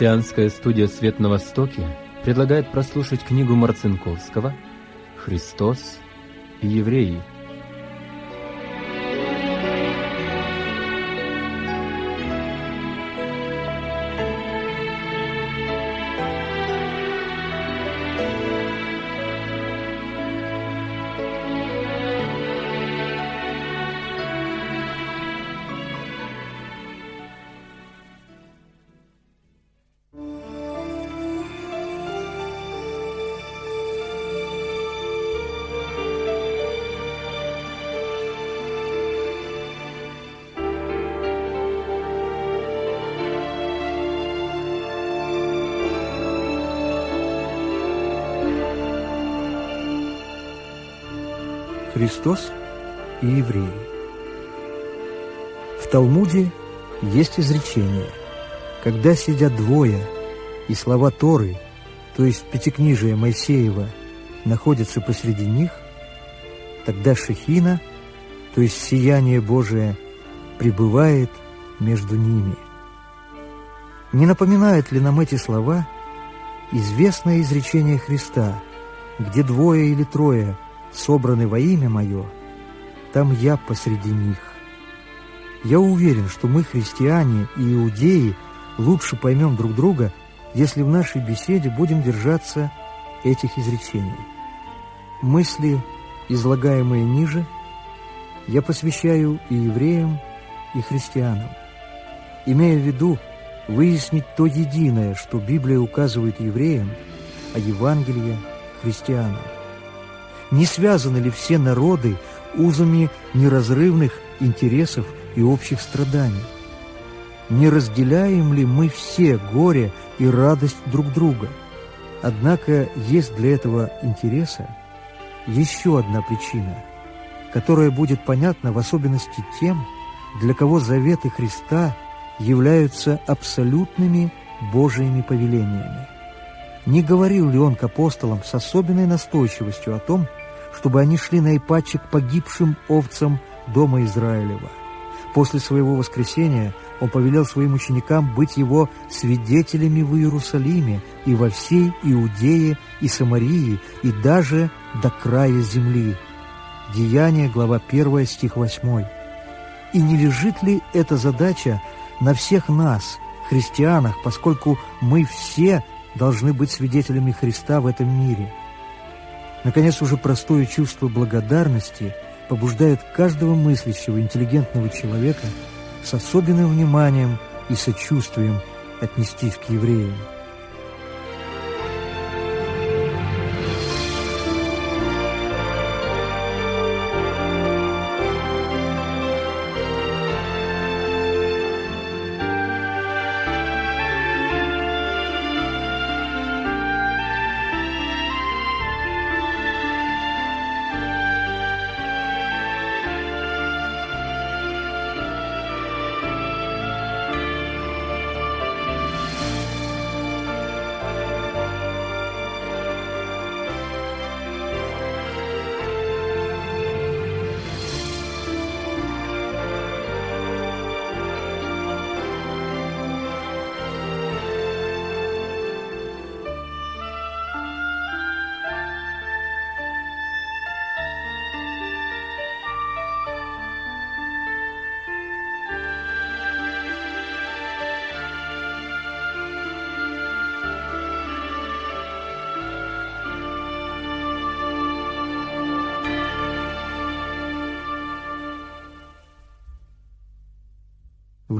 Христианская студия «Свет на Востоке» предлагает прослушать книгу Марцинковского «Христос и евреи» Христос и евреи. В Талмуде есть изречение «Когда сидят двое, и слова Торы, то есть Пятикнижие Моисеева, находятся посреди них, тогда Шехина, то есть сияние Божие, пребывает между ними». Не напоминают ли нам эти слова известное изречение Христа, где двое или трое – собраны во имя Мое, там я посреди них. Я уверен, что мы, христиане и иудеи, лучше поймем друг друга, если в нашей беседе будем держаться этих изречений. Мысли, излагаемые ниже, я посвящаю и евреям, и христианам, имея в виду выяснить то единое, что Библия указывает евреям, а Евангелие – христианам. Не связаны ли все народы узами неразрывных интересов и общих страданий? Не разделяем ли мы все горе и радость друг друга? Однако есть для этого интереса еще одна причина, которая будет понятна в особенности тем, для кого заветы Христа являются абсолютными Божьими повелениями. Не говорил ли он к апостолам с особенной настойчивостью о том, чтобы они шли наипаче к погибшим овцам дома Израилева. После своего воскресения он повелел своим ученикам быть его свидетелями в Иерусалиме и во всей Иудее и Самарии и даже до края земли. Деяние, глава 1, стих 8. И не лежит ли эта задача на всех нас, христианах, поскольку мы все должны быть свидетелями Христа в этом мире – Наконец, уже простое чувство благодарности побуждает каждого мыслящего, интеллигентного человека с особенным вниманием и сочувствием отнестись к евреям.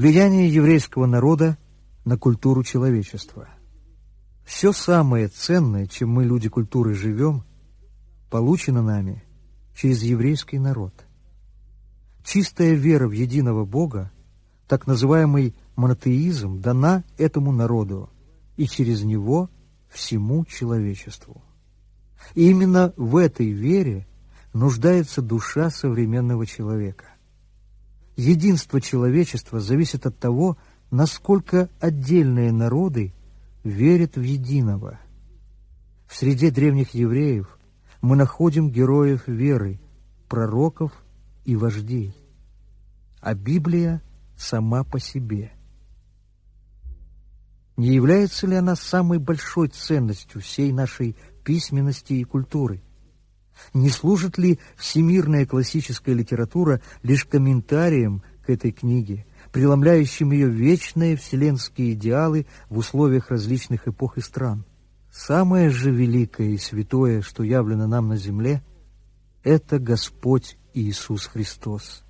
Влияние еврейского народа на культуру человечества. Все самое ценное, чем мы, люди культуры, живем, получено нами через еврейский народ. Чистая вера в единого Бога, так называемый монотеизм, дана этому народу и через него всему человечеству. И именно в этой вере нуждается душа современного человека. Единство человечества зависит от того, насколько отдельные народы верят в единого. В среде древних евреев мы находим героев веры, пророков и вождей. А Библия сама по себе. Не является ли она самой большой ценностью всей нашей письменности и культуры? Не служит ли всемирная классическая литература лишь комментарием к этой книге, преломляющим ее вечные вселенские идеалы в условиях различных эпох и стран? Самое же великое и святое, что явлено нам на земле, это Господь Иисус Христос,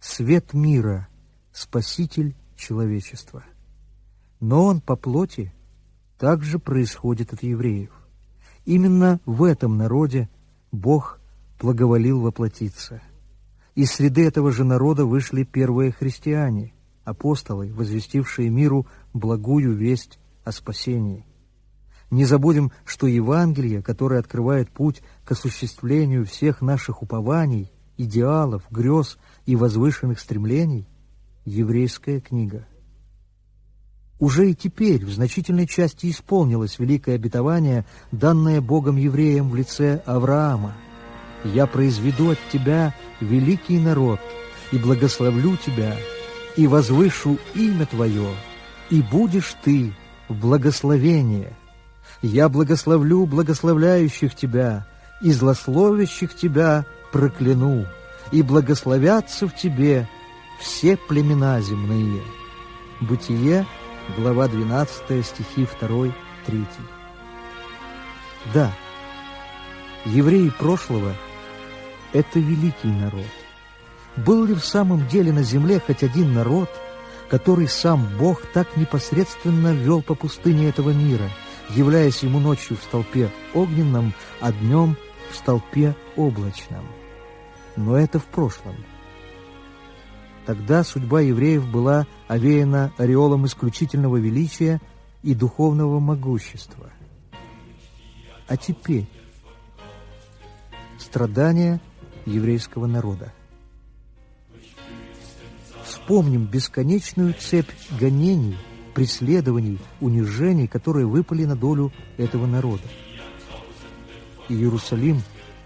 свет мира, Спаситель человечества. Но Он по плоти также происходит от евреев. Именно в этом народе Бог благоволил воплотиться. Из среды этого же народа вышли первые христиане, апостолы, возвестившие миру благую весть о спасении. Не забудем, что Евангелие, которое открывает путь к осуществлению всех наших упований, идеалов, грез и возвышенных стремлений, еврейская книга. Уже и теперь в значительной части исполнилось великое обетование, данное Богом евреям в лице Авраама. «Я произведу от тебя великий народ, и благословлю тебя, и возвышу имя твое, и будешь ты в благословение. Я благословлю благословляющих тебя, и злословящих тебя прокляну, и благословятся в тебе все племена земные». Бытие глава 12, стихи 2, 3. Да, евреи прошлого – это великий народ. Был ли в самом деле на земле хоть один народ, который сам Бог так непосредственно вел по пустыне этого мира, являясь ему ночью в столпе огненном, а днем в столпе облачном? Но это в прошлом – Тогда судьба евреев была овеяна ореолом исключительного величия и духовного могущества. А теперь страдания еврейского народа. Вспомним бесконечную цепь гонений, преследований, унижений, которые выпали на долю этого народа. Иерусалим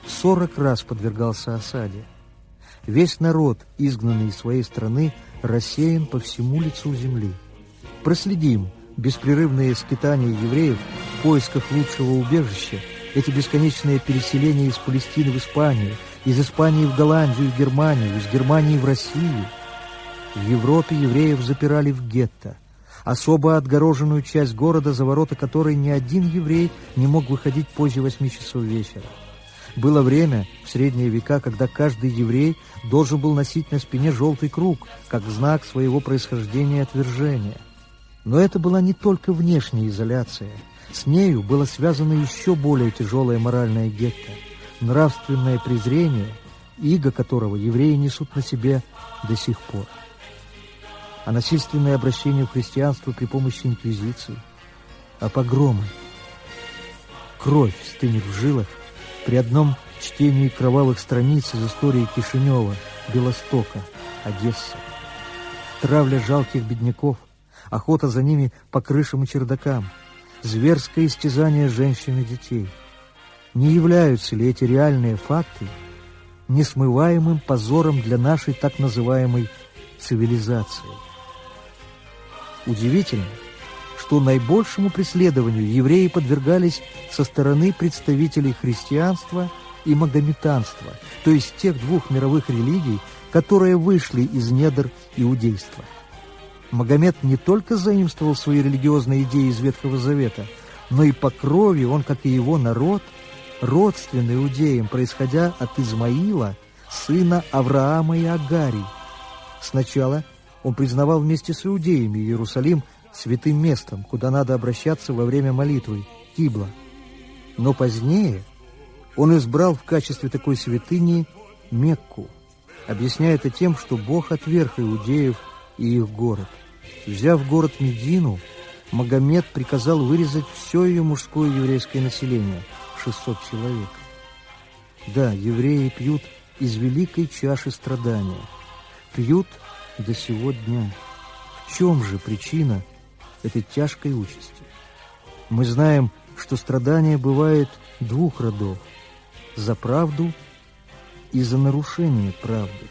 сорок раз подвергался осаде. Весь народ, изгнанный из своей страны, рассеян по всему лицу земли. Проследим беспрерывные скитания евреев в поисках лучшего убежища, эти бесконечные переселения из Палестины в Испанию, из Испании в Голландию и Германию, из Германии в Россию. В Европе евреев запирали в гетто, особо отгороженную часть города, за ворота которой ни один еврей не мог выходить позже восьми часов вечера. Было время, в средние века, когда каждый еврей должен был носить на спине желтый круг, как знак своего происхождения и отвержения. Но это была не только внешняя изоляция. С нею было связано еще более тяжелое моральное гетто, нравственное презрение, иго которого евреи несут на себе до сих пор. А насильственное обращение в христианство при помощи инквизиции, а погромы. Кровь стынет в жилах, при одном чтении кровавых страниц из истории Кишинева, Белостока, Одессы. Травля жалких бедняков, охота за ними по крышам и чердакам, зверское истязание женщин и детей. Не являются ли эти реальные факты несмываемым позором для нашей так называемой цивилизации? Удивительно, что наибольшему преследованию евреи подвергались со стороны представителей христианства и магометанства, то есть тех двух мировых религий, которые вышли из недр иудейства. Магомед не только заимствовал свои религиозные идеи из Ветхого Завета, но и по крови он, как и его народ, родственный иудеям, происходя от Измаила, сына Авраама и Агарий. Сначала он признавал вместе с иудеями Иерусалим – святым местом, куда надо обращаться во время молитвы, Кибла. Но позднее он избрал в качестве такой святыни Мекку, объясняя это тем, что Бог отверг иудеев и их город. Взяв город Медину, Магомед приказал вырезать все ее мужское еврейское население, 600 человек. Да, евреи пьют из великой чаши страдания, пьют до сего дня. В чем же причина этой тяжкой участи. Мы знаем, что страдание бывает двух родов – за правду и за нарушение правды.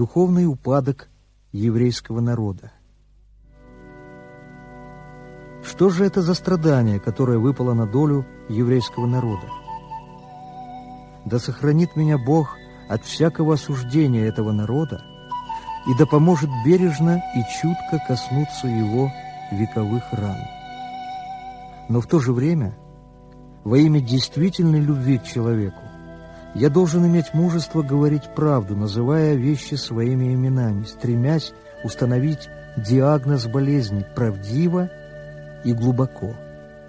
Духовный упадок еврейского народа. Что же это за страдание, которое выпало на долю еврейского народа? Да сохранит меня Бог от всякого осуждения этого народа, и да поможет бережно и чутко коснуться его вековых ран. Но в то же время, во имя действительной любви к человеку, я должен иметь мужество говорить правду, называя вещи своими именами, стремясь установить диагноз болезни правдиво и глубоко.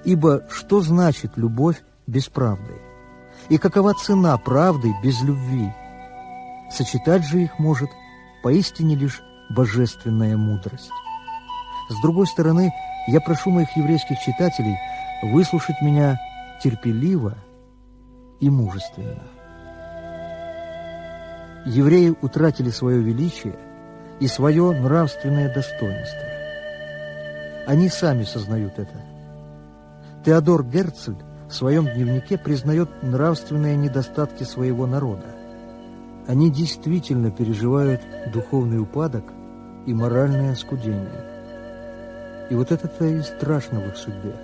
Ибо что значит любовь без правды? И какова цена правды без любви? Сочетать же их может поистине лишь божественная мудрость. С другой стороны, я прошу моих еврейских читателей выслушать меня терпеливо и мужественно евреи утратили свое величие и свое нравственное достоинство. Они сами сознают это. Теодор Герцель в своем дневнике признает нравственные недостатки своего народа. Они действительно переживают духовный упадок и моральное оскудение. И вот это-то и страшно в их судьбе.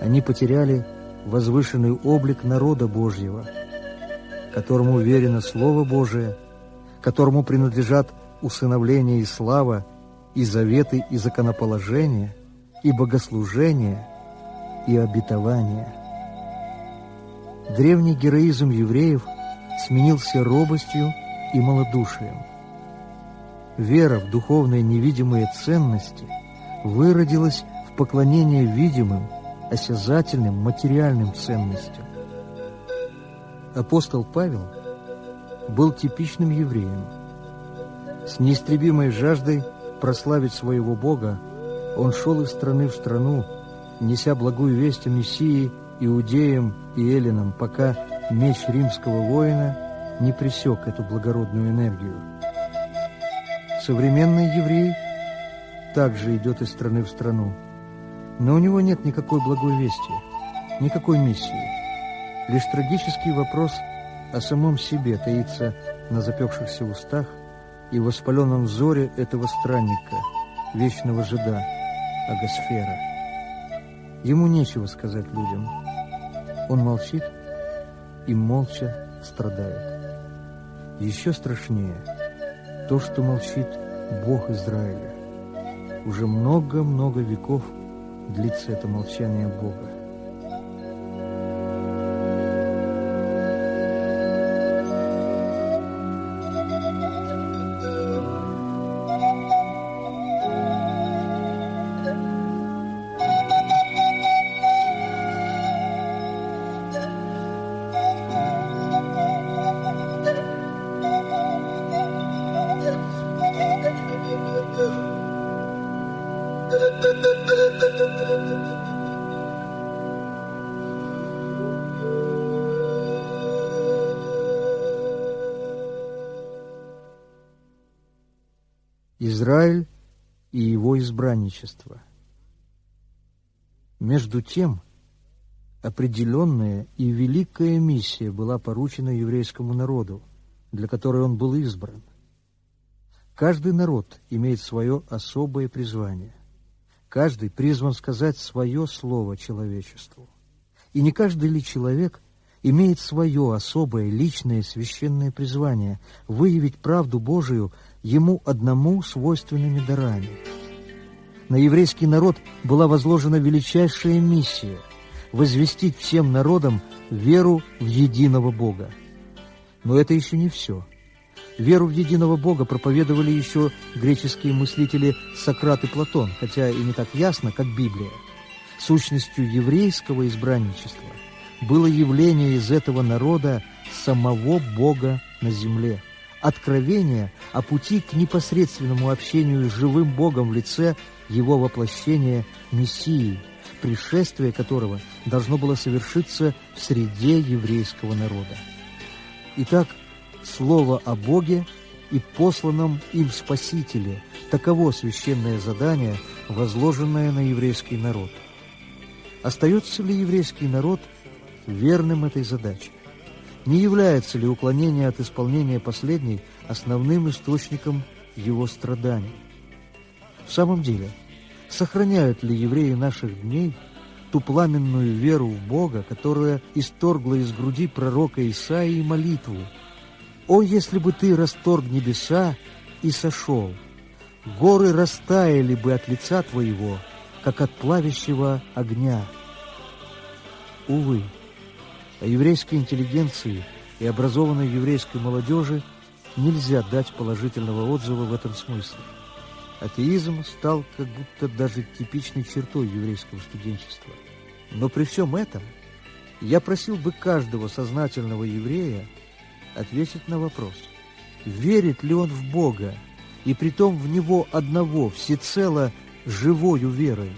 Они потеряли возвышенный облик народа Божьего – которому верено Слово Божие, которому принадлежат усыновление и слава, и заветы, и законоположение, и богослужение, и обетование. Древний героизм евреев сменился робостью и малодушием. Вера в духовные невидимые ценности выродилась в поклонение видимым, осязательным, материальным ценностям. Апостол Павел был типичным евреем. С неистребимой жаждой прославить своего Бога он шел из страны в страну, неся благую весть о Мессии иудеям и эллинам, пока меч римского воина не пресек эту благородную энергию. Современный еврей также идет из страны в страну, но у него нет никакой благой вести, никакой миссии. Лишь трагический вопрос о самом себе таится на запекшихся устах и воспаленном взоре этого странника, вечного жида, Агосфера. Ему нечего сказать людям. Он молчит и молча страдает. Еще страшнее то, что молчит Бог Израиля. Уже много-много веков длится это молчание Бога. Израиль и его избранничество. Между тем, определенная и великая миссия была поручена еврейскому народу, для которой он был избран. Каждый народ имеет свое особое призвание. Каждый призван сказать свое слово человечеству. И не каждый ли человек имеет свое особое личное священное призвание выявить правду Божию ему одному свойственными дарами. На еврейский народ была возложена величайшая миссия – возвестить всем народам веру в единого Бога. Но это еще не все. Веру в единого Бога проповедовали еще греческие мыслители Сократ и Платон, хотя и не так ясно, как Библия. Сущностью еврейского избранничества было явление из этого народа самого Бога на земле, откровение о пути к непосредственному общению с живым Богом в лице его воплощения Мессии, пришествие которого должно было совершиться в среде еврейского народа. Итак, слово о Боге и посланном им Спасителе – таково священное задание, возложенное на еврейский народ. Остается ли еврейский народ верным этой задаче? Не является ли уклонение от исполнения последней основным источником его страданий? В самом деле, сохраняют ли евреи наших дней ту пламенную веру в Бога, которая исторгла из груди пророка Исаии молитву «О, если бы ты расторг небеса и сошел, горы растаяли бы от лица твоего, как от плавящего огня». Увы, а еврейской интеллигенции и образованной еврейской молодежи нельзя дать положительного отзыва в этом смысле. Атеизм стал как будто даже типичной чертой еврейского студенчества. Но при всем этом я просил бы каждого сознательного еврея ответить на вопрос, верит ли он в Бога, и притом в Него одного, всецело живою верой.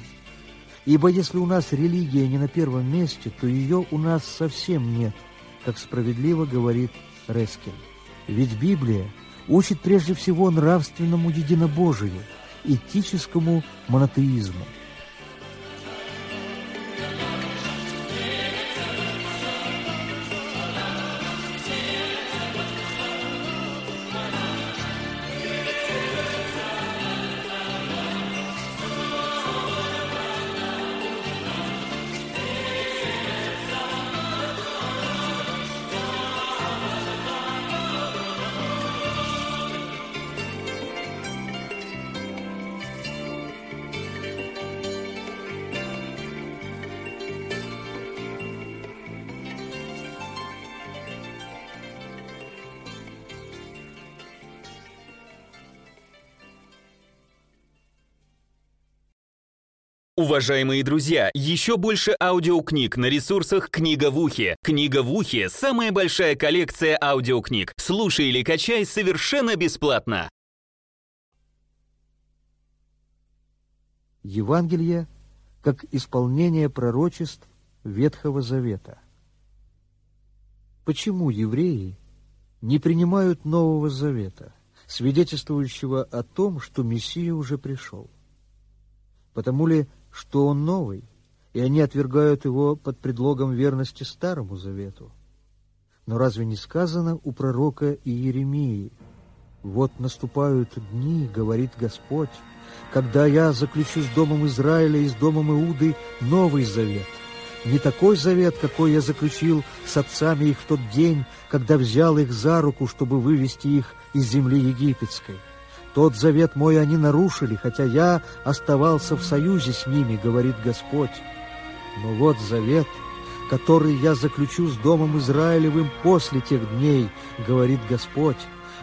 Ибо если у нас религия не на первом месте, то ее у нас совсем нет, как справедливо говорит Рескель. Ведь Библия учит прежде всего нравственному единобожию, этическому монотеизму. Уважаемые друзья, еще больше аудиокниг на ресурсах «Книга в ухе». «Книга в ухе» — самая большая коллекция аудиокниг. Слушай или качай совершенно бесплатно. Евангелие как исполнение пророчеств Ветхого Завета. Почему евреи не принимают Нового Завета, свидетельствующего о том, что Мессия уже пришел? Потому ли что он новый, и они отвергают его под предлогом верности Старому Завету. Но разве не сказано у пророка Иеремии, «Вот наступают дни, — говорит Господь, — когда я заключу с домом Израиля и с домом Иуды новый завет, не такой завет, какой я заключил с отцами их в тот день, когда взял их за руку, чтобы вывести их из земли египетской» Тот завет мой они нарушили, хотя я оставался в союзе с ними, говорит Господь. Но вот завет, который я заключу с Домом Израилевым после тех дней, говорит Господь.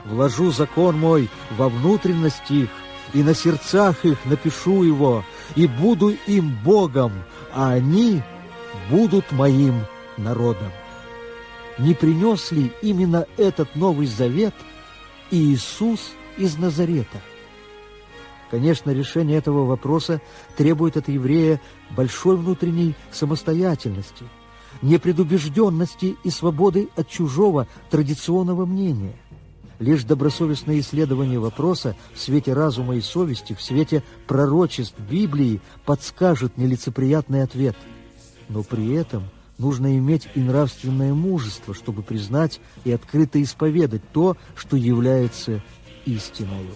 Вложу закон мой во внутренность их, и на сердцах их напишу его, и буду им Богом, а они будут моим народом. Не принес ли именно этот Новый Завет Иисус из Назарета. Конечно, решение этого вопроса требует от еврея большой внутренней самостоятельности, непредубежденности и свободы от чужого традиционного мнения. Лишь добросовестное исследование вопроса в свете разума и совести, в свете пророчеств Библии подскажет нелицеприятный ответ. Но при этом нужно иметь и нравственное мужество, чтобы признать и открыто исповедать то, что является истиною.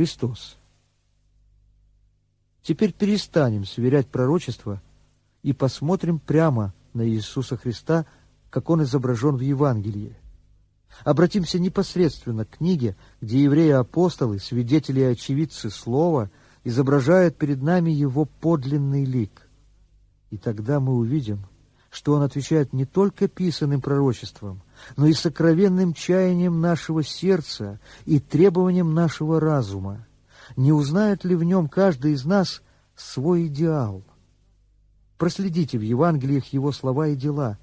Христос. Теперь перестанем сверять пророчество и посмотрим прямо на Иисуса Христа, как Он изображен в Евангелии. Обратимся непосредственно к книге, где евреи-апостолы, свидетели и очевидцы Слова, изображают перед нами Его подлинный лик. И тогда мы увидим, что Он отвечает не только писанным пророчеством, но и сокровенным чаянием нашего сердца и требованием нашего разума. Не узнает ли в нем каждый из нас свой идеал? Проследите в Евангелиях его слова и дела.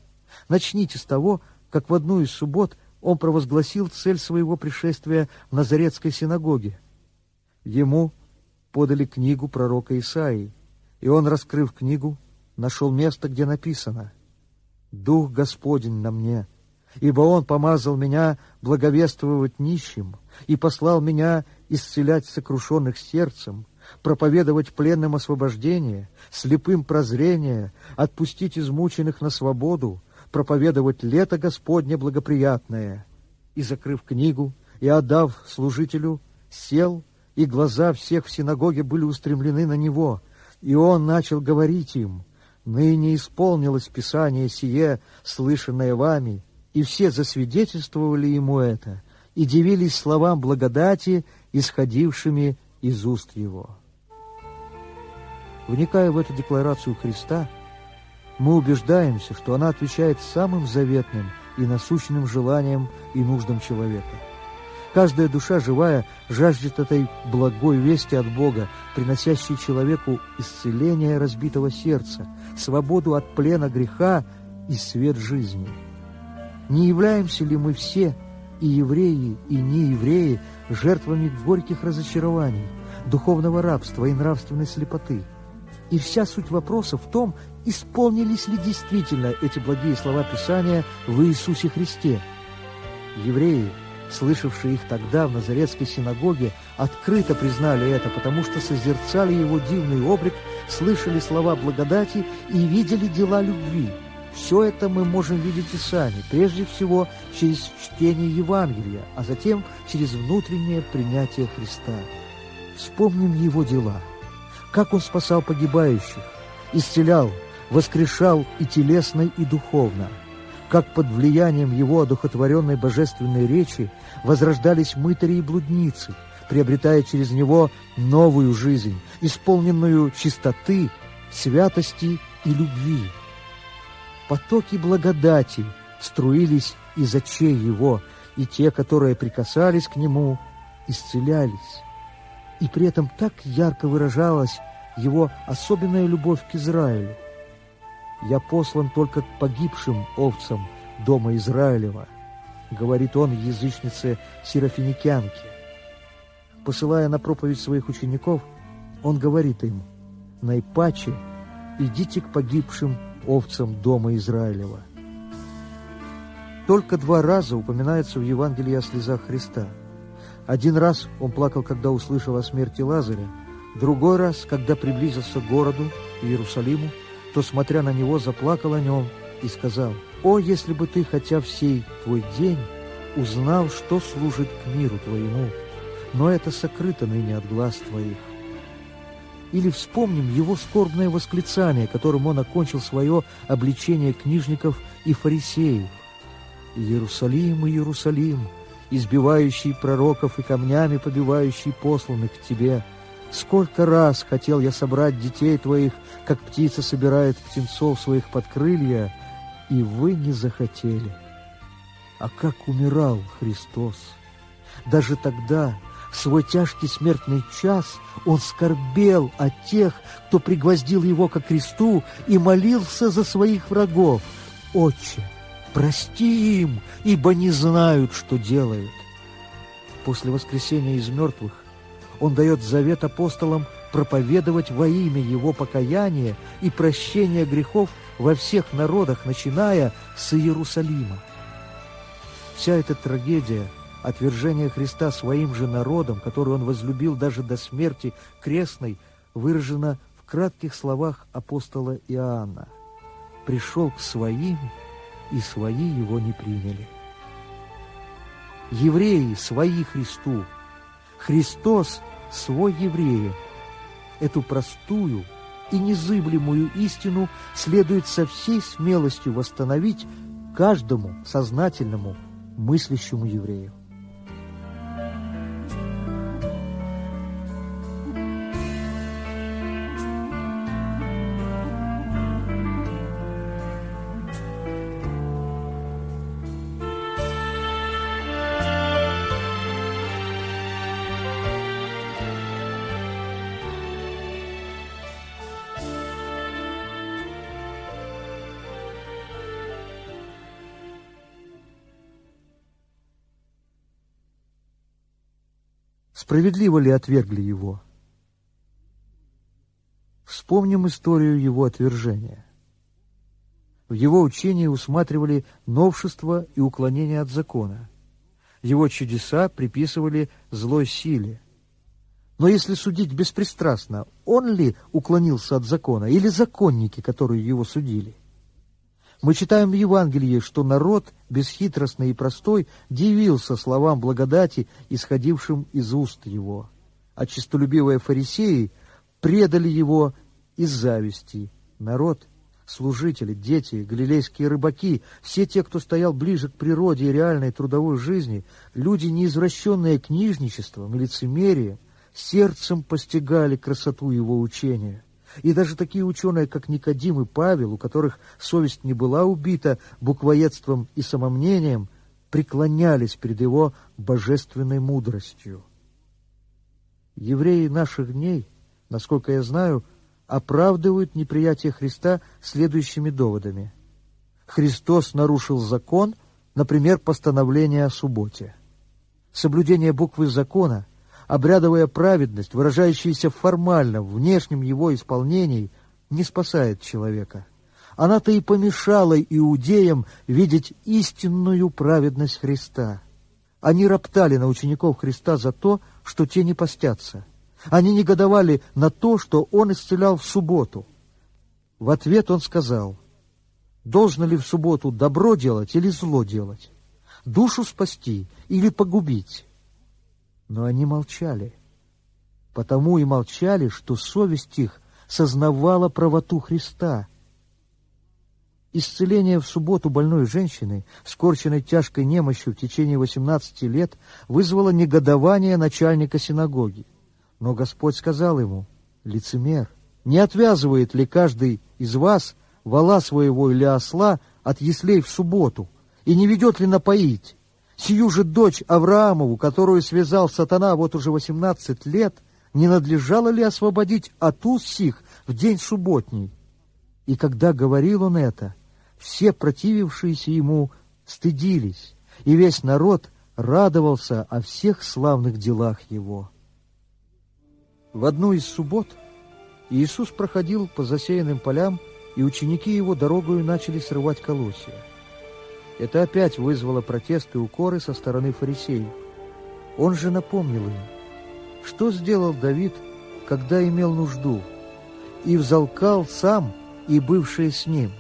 Начните с того, как в одну из суббот он провозгласил цель своего пришествия в Назаретской синагоге. Ему подали книгу пророка Исаии, и он, раскрыв книгу, нашел место, где написано «Дух Господень на мне, ибо Он помазал меня благовествовать нищим и послал меня исцелять сокрушенных сердцем, проповедовать пленным освобождение, слепым прозрение, отпустить измученных на свободу, проповедовать лето Господне благоприятное. И, закрыв книгу и отдав служителю, сел, и глаза всех в синагоге были устремлены на него, и он начал говорить им, «Ныне исполнилось Писание сие, слышанное вами, и все засвидетельствовали ему это, и дивились словам благодати, исходившими из уст его». Вникая в эту декларацию Христа, мы убеждаемся, что она отвечает самым заветным и насущным желаниям и нуждам человека. Каждая душа живая жаждет этой благой вести от Бога, приносящей человеку исцеление разбитого сердца, свободу от плена греха и свет жизни. Не являемся ли мы все, и евреи, и неевреи, жертвами горьких разочарований, духовного рабства и нравственной слепоты? И вся суть вопроса в том, исполнились ли действительно эти благие слова Писания в Иисусе Христе. Евреи, слышавшие их тогда в Назаретской синагоге, открыто признали это, потому что созерцали его дивный облик, слышали слова благодати и видели дела любви. Все это мы можем видеть и сами, прежде всего через чтение Евангелия, а затем через внутреннее принятие Христа. Вспомним его дела, как он спасал погибающих, исцелял, воскрешал и телесно, и духовно, как под влиянием его одухотворенной божественной речи возрождались мытари и блудницы, приобретая через него новую жизнь, исполненную чистоты, святости и любви. Потоки благодати струились из очей его, и те, которые прикасались к нему, исцелялись. И при этом так ярко выражалась его особенная любовь к Израилю. «Я послан только к погибшим овцам дома Израилева», говорит он язычнице Серафиникянке. Посылая на проповедь своих учеников, он говорит им, «Наипаче идите к погибшим овцам дома Израилева». Только два раза упоминается в Евангелии о слезах Христа. Один раз он плакал, когда услышал о смерти Лазаря, другой раз, когда приблизился к городу Иерусалиму, то, смотря на него, заплакал о нем и сказал, «О, если бы ты хотя в сей твой день узнал, что служит к миру твоему, но это сокрыто ныне от глаз твоих». Или вспомним его скорбное восклицание, которым он окончил свое обличение книжников и фарисеев. «Иерусалим, Иерусалим, избивающий пророков и камнями побивающий посланных к тебе, Сколько раз хотел я собрать детей твоих, как птица собирает птенцов своих под крылья, и вы не захотели. А как умирал Христос! Даже тогда, в свой тяжкий смертный час, он скорбел о тех, кто пригвоздил его ко кресту и молился за своих врагов. «Отче, прости им, ибо не знают, что делают». После воскресения из мертвых он дает завет апостолам проповедовать во имя его покаяния и прощения грехов во всех народах, начиная с Иерусалима. Вся эта трагедия отвержения Христа своим же народом, который он возлюбил даже до смерти крестной, выражена в кратких словах апостола Иоанна. «Пришел к своим, и свои его не приняли». Евреи свои Христу – Христос свой евреем. Эту простую и незыблемую истину следует со всей смелостью восстановить каждому сознательному мыслящему еврею. Справедливо ли отвергли его? Вспомним историю его отвержения. В его учении усматривали новшество и уклонение от закона. Его чудеса приписывали злой силе. Но если судить беспристрастно, он ли уклонился от закона или законники, которые его судили? Мы читаем в Евангелии, что народ, бесхитростный и простой, дивился словам благодати, исходившим из уст его. А честолюбивые фарисеи предали его из зависти. Народ, служители, дети, галилейские рыбаки, все те, кто стоял ближе к природе и реальной трудовой жизни, люди, неизвращенные книжничеством и лицемерием, сердцем постигали красоту его учения. И даже такие ученые, как Никодим и Павел, у которых совесть не была убита буквоедством и самомнением, преклонялись перед его божественной мудростью. Евреи наших дней, насколько я знаю, оправдывают неприятие Христа следующими доводами. Христос нарушил закон, например, постановление о субботе. Соблюдение буквы закона – обрядовая праведность, выражающаяся формально в внешнем его исполнении, не спасает человека. Она-то и помешала иудеям видеть истинную праведность Христа. Они роптали на учеников Христа за то, что те не постятся. Они негодовали на то, что он исцелял в субботу. В ответ он сказал, «Должно ли в субботу добро делать или зло делать? Душу спасти или погубить?» Но они молчали. Потому и молчали, что совесть их сознавала правоту Христа. Исцеление в субботу больной женщины, скорченной тяжкой немощью в течение 18 лет, вызвало негодование начальника синагоги. Но Господь сказал ему, «Лицемер, не отвязывает ли каждый из вас вала своего или осла от яслей в субботу, и не ведет ли напоить, Сию же дочь Авраамову, которую связал сатана вот уже восемнадцать лет, не надлежало ли освободить от уз сих в день субботний? И когда говорил он это, все противившиеся ему стыдились, и весь народ радовался о всех славных делах его. В одну из суббот Иисус проходил по засеянным полям, и ученики его дорогою начали срывать колосья. Это опять вызвало протесты и укоры со стороны фарисеев. Он же напомнил им, что сделал Давид, когда имел нужду, и взалкал сам и бывшие с ним.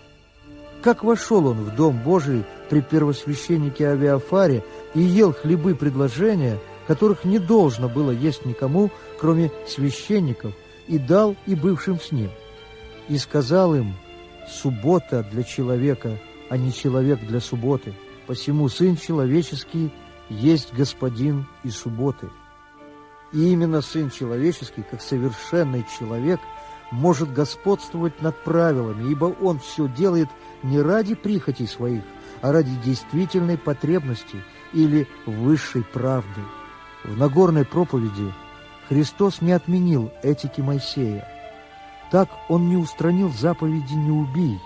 Как вошел он в Дом Божий при первосвященнике Авиафаре и ел хлебы предложения, которых не должно было есть никому, кроме священников, и дал и бывшим с ним. И сказал им, суббота для человека – а не человек для субботы. Посему Сын Человеческий есть Господин и субботы. И именно Сын Человеческий, как совершенный человек, может господствовать над правилами, ибо Он все делает не ради прихотей своих, а ради действительной потребности или высшей правды. В Нагорной проповеди Христос не отменил этики Моисея. Так Он не устранил заповеди «не убий»,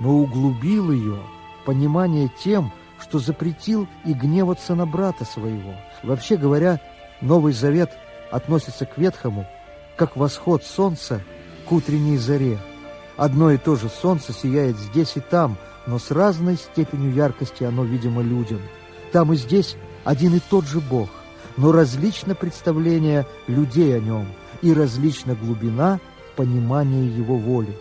но углубил ее понимание тем, что запретил и гневаться на брата своего. Вообще говоря, Новый Завет относится к Ветхому, как восход солнца к утренней заре. Одно и то же солнце сияет здесь и там, но с разной степенью яркости оно видимо людям. Там и здесь один и тот же Бог, но различно представление людей о нем и различна глубина понимания его воли.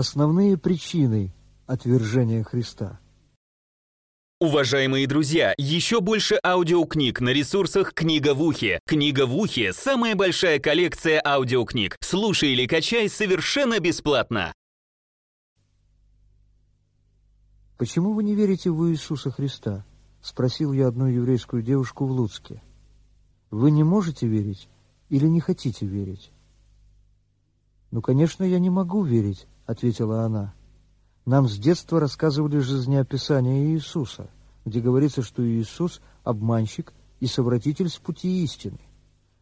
Основные причины отвержения Христа. Уважаемые друзья, еще больше аудиокниг на ресурсах «Книга в ухе». «Книга в ухе» — самая большая коллекция аудиокниг. Слушай или качай совершенно бесплатно. «Почему вы не верите в Иисуса Христа?» — спросил я одну еврейскую девушку в Луцке. «Вы не можете верить или не хотите верить?» «Ну, конечно, я не могу верить», — ответила она. «Нам с детства рассказывали жизнеописание Иисуса, где говорится, что Иисус — обманщик и совратитель с пути истины.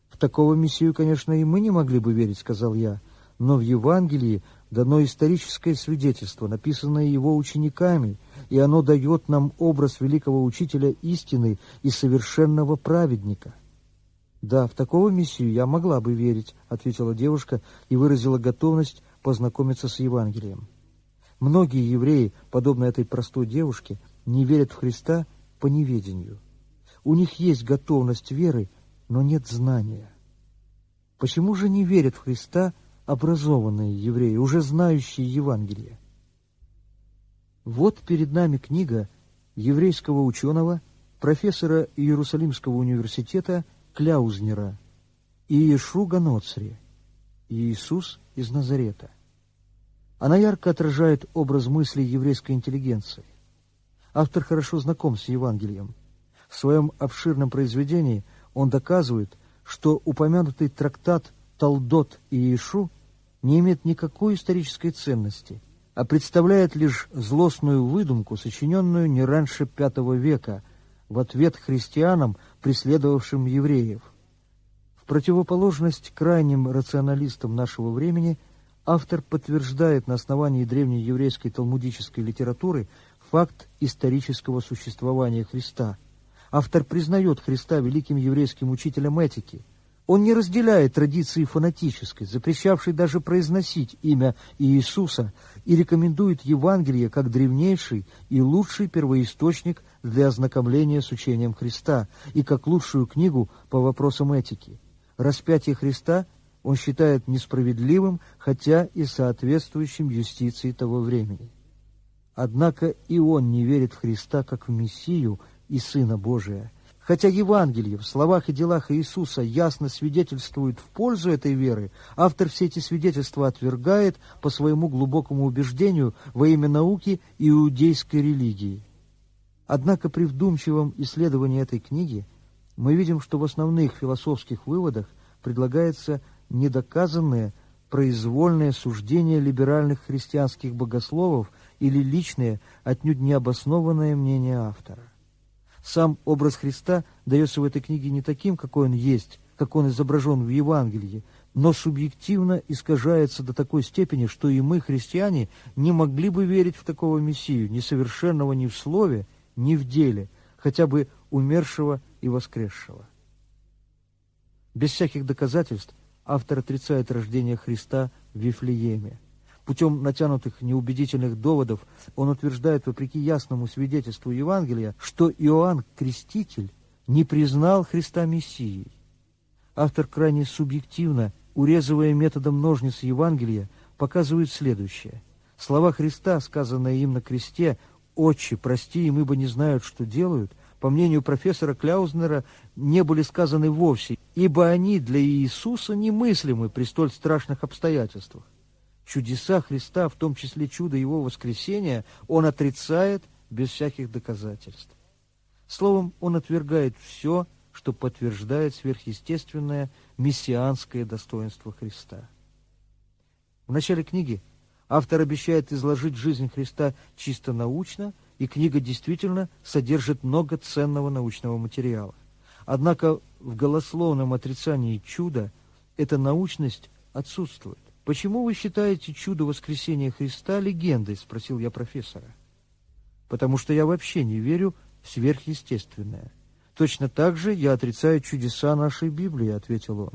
В такого Мессию, конечно, и мы не могли бы верить, — сказал я, — но в Евангелии дано историческое свидетельство, написанное его учениками, и оно дает нам образ великого учителя истины и совершенного праведника». «Да, в такого Мессию я могла бы верить», — ответила девушка и выразила готовность познакомиться с Евангелием. Многие евреи, подобно этой простой девушке, не верят в Христа по неведению. У них есть готовность веры, но нет знания. Почему же не верят в Христа образованные евреи, уже знающие Евангелие? Вот перед нами книга еврейского ученого, профессора Иерусалимского университета Кляузнера, Иешу Ганоцри, Иисус из Назарета. Она ярко отражает образ мысли еврейской интеллигенции. Автор хорошо знаком с Евангелием. В своем обширном произведении он доказывает, что упомянутый трактат Талдот и Иешу не имеет никакой исторической ценности, а представляет лишь злостную выдумку, сочиненную не раньше V века, в ответ христианам, преследовавшим евреев. В противоположность крайним рационалистам нашего времени автор подтверждает на основании древней еврейской талмудической литературы факт исторического существования Христа. Автор признает Христа великим еврейским учителем этики. Он не разделяет традиции фанатической, запрещавшей даже произносить имя Иисуса, и рекомендует Евангелие как древнейший и лучший первоисточник для ознакомления с учением Христа и как лучшую книгу по вопросам этики. Распятие Христа он считает несправедливым, хотя и соответствующим юстиции того времени. Однако и он не верит в Христа как в Мессию и Сына Божия. Хотя Евангелие в словах и делах Иисуса ясно свидетельствует в пользу этой веры, автор все эти свидетельства отвергает по своему глубокому убеждению во имя науки иудейской религии. Однако при вдумчивом исследовании этой книги мы видим, что в основных философских выводах предлагается недоказанное произвольное суждение либеральных христианских богословов или личное, отнюдь необоснованное мнение автора. Сам образ Христа дается в этой книге не таким, какой он есть, как он изображен в Евангелии, но субъективно искажается до такой степени, что и мы, христиане, не могли бы верить в такого Мессию, несовершенного ни в слове, ни в деле, хотя бы умершего и воскресшего. Без всяких доказательств автор отрицает рождение Христа в Вифлееме. Путем натянутых неубедительных доводов он утверждает, вопреки ясному свидетельству Евангелия, что Иоанн Креститель не признал Христа Мессией. Автор крайне субъективно, урезывая методом ножниц Евангелия, показывает следующее. Слова Христа, сказанные им на кресте, «Отче, прости им, ибо не знают, что делают», по мнению профессора Кляузнера, не были сказаны вовсе, ибо они для Иисуса немыслимы при столь страшных обстоятельствах чудеса Христа, в том числе чудо Его воскресения, он отрицает без всяких доказательств. Словом, он отвергает все, что подтверждает сверхъестественное мессианское достоинство Христа. В начале книги автор обещает изложить жизнь Христа чисто научно, и книга действительно содержит много ценного научного материала. Однако в голословном отрицании чуда эта научность отсутствует. «Почему вы считаете чудо воскресения Христа легендой?» – спросил я профессора. «Потому что я вообще не верю в сверхъестественное. Точно так же я отрицаю чудеса нашей Библии», – ответил он.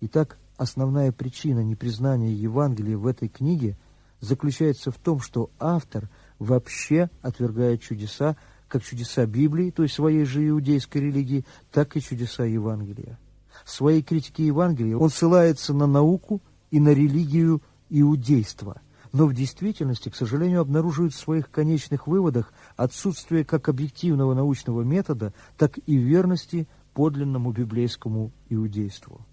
Итак, основная причина непризнания Евангелия в этой книге заключается в том, что автор вообще отвергает чудеса, как чудеса Библии, то есть своей же иудейской религии, так и чудеса Евангелия. В своей критике Евангелия он ссылается на науку – и на религию иудейства. но в действительности, к сожалению, обнаруживают в своих конечных выводах отсутствие как объективного научного метода, так и верности подлинному библейскому иудейству.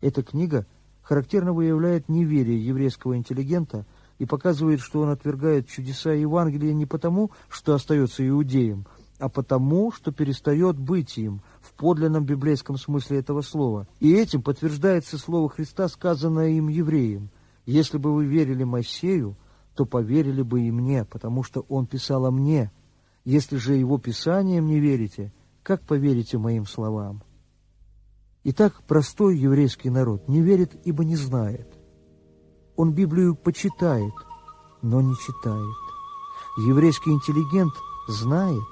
Эта книга характерно выявляет неверие еврейского интеллигента и показывает, что он отвергает чудеса Евангелия не потому, что остается иудеем, а потому, что перестает быть им в подлинном библейском смысле этого слова. И этим подтверждается слово Христа, сказанное им евреям. «Если бы вы верили Моисею, то поверили бы и мне, потому что он писал о мне. Если же его писанием не верите, как поверите моим словам?» Итак, простой еврейский народ не верит, ибо не знает. Он Библию почитает, но не читает. Еврейский интеллигент знает,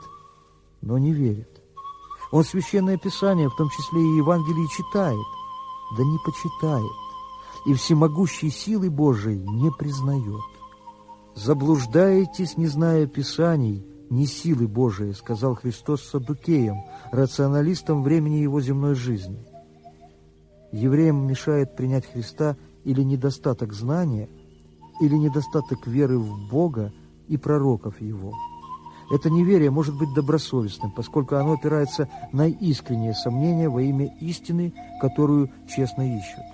но не верит. Он Священное Писание, в том числе и Евангелие, читает, да не почитает, и всемогущей силы Божией не признает. «Заблуждаетесь, не зная Писаний, не силы Божией», сказал Христос Саддукеям, рационалистам времени его земной жизни. Евреям мешает принять Христа или недостаток знания, или недостаток веры в Бога и пророков Его. Это неверие может быть добросовестным, поскольку оно опирается на искреннее сомнение во имя истины, которую честно ищут.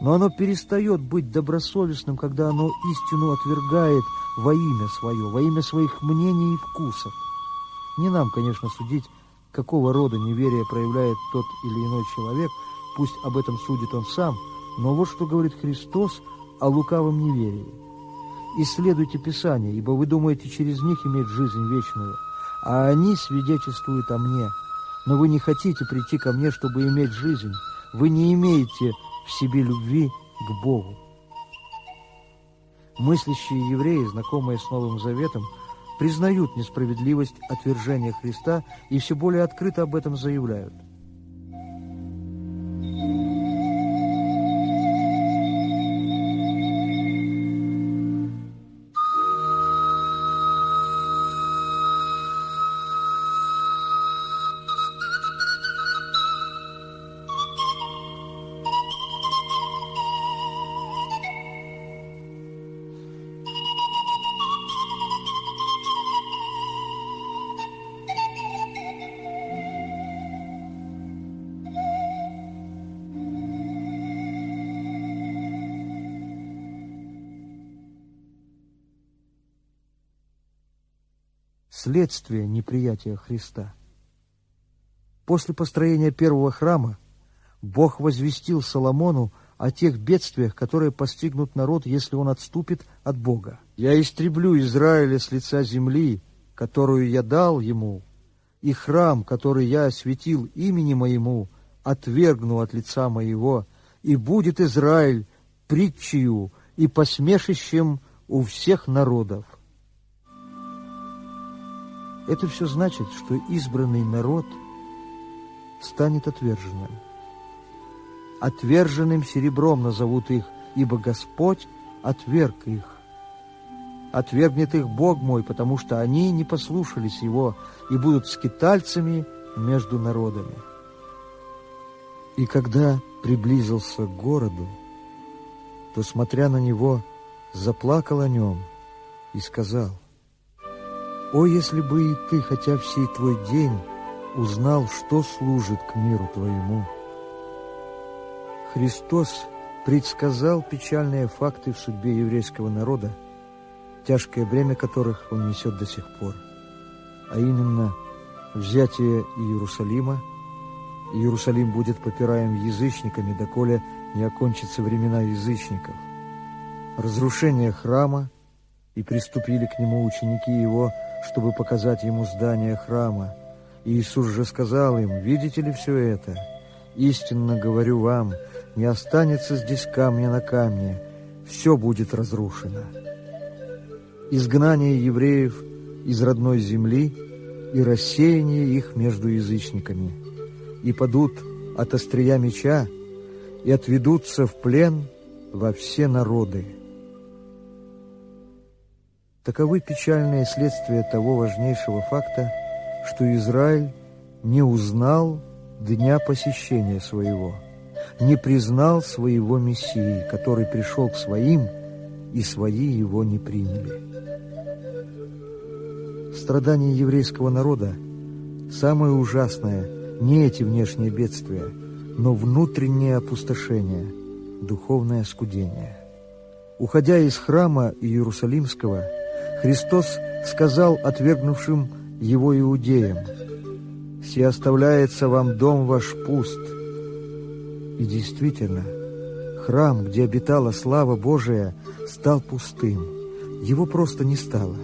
Но оно перестает быть добросовестным, когда оно истину отвергает во имя свое, во имя своих мнений и вкусов. Не нам, конечно, судить, какого рода неверие проявляет тот или иной человек, пусть об этом судит он сам, но вот что говорит Христос о лукавом неверии. Исследуйте Писание, ибо вы думаете через них иметь жизнь вечную, а они свидетельствуют о мне. Но вы не хотите прийти ко мне, чтобы иметь жизнь. Вы не имеете в себе любви к Богу. Мыслящие евреи, знакомые с Новым Заветом, признают несправедливость отвержения Христа и все более открыто об этом заявляют – следствие неприятия Христа. После построения первого храма Бог возвестил Соломону о тех бедствиях, которые постигнут народ, если он отступит от Бога. «Я истреблю Израиля с лица земли, которую я дал ему, и храм, который я осветил имени моему, отвергну от лица моего, и будет Израиль притчею и посмешищем у всех народов. Это все значит, что избранный народ станет отверженным. Отверженным серебром назовут их, ибо Господь отверг их. Отвергнет их Бог мой, потому что они не послушались Его и будут скитальцами между народами. И когда приблизился к городу, то, смотря на него, заплакал о нем и сказал, о, если бы и ты, хотя в сей твой день, узнал, что служит к миру твоему. Христос предсказал печальные факты в судьбе еврейского народа, тяжкое бремя которых он несет до сих пор, а именно взятие Иерусалима. Иерусалим будет попираем язычниками, доколе не окончатся времена язычников. Разрушение храма, и приступили к нему ученики его, чтобы показать ему здание храма. Иисус же сказал им, «Видите ли все это? Истинно говорю вам, не останется здесь камня на камне, все будет разрушено». Изгнание евреев из родной земли и рассеяние их между язычниками. И падут от острия меча, и отведутся в плен во все народы. Таковы печальные следствия того важнейшего факта, что Израиль не узнал дня посещения своего, не признал своего Мессии, который пришел к своим и свои его не приняли. Страдания еврейского народа самое ужасное не эти внешние бедствия, но внутреннее опустошение, духовное оскудение. Уходя из храма Иерусалимского, Христос сказал отвергнувшим его иудеям, «Все оставляется вам дом ваш пуст». И действительно, храм, где обитала слава Божия, стал пустым. Его просто не стало.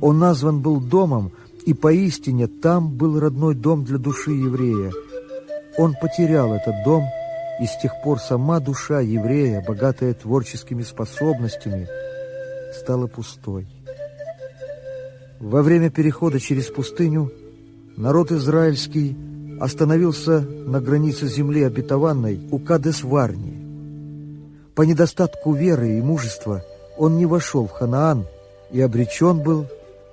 Он назван был домом, и поистине там был родной дом для души еврея. Он потерял этот дом, и с тех пор сама душа еврея, богатая творческими способностями, стала пустой. Во время перехода через пустыню народ израильский остановился на границе земли обетованной у Кадес-Варни. По недостатку веры и мужества он не вошел в Ханаан и обречен был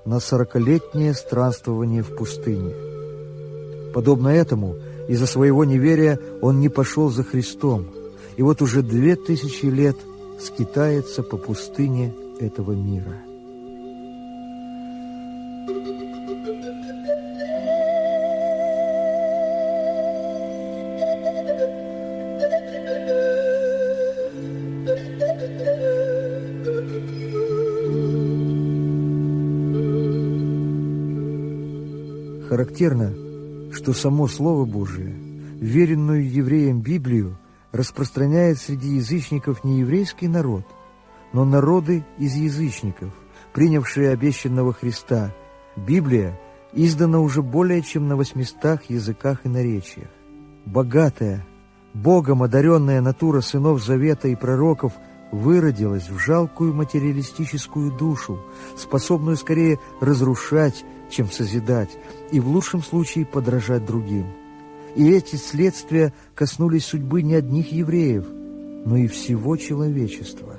на сорокалетнее странствование в пустыне. Подобно этому, из-за своего неверия он не пошел за Христом, и вот уже две тысячи лет скитается по пустыне этого мира. Характерно, что само Слово Божие, веренную евреям Библию, распространяет среди язычников не еврейский народ, но народы из язычников, принявшие обещанного Христа. Библия издана уже более чем на восьмистах языках и наречиях. Богатая, Богом одаренная натура сынов Завета и пророков выродилась в жалкую материалистическую душу, способную скорее разрушать, чем созидать, и в лучшем случае подражать другим. И эти следствия коснулись судьбы не одних евреев, но и всего человечества.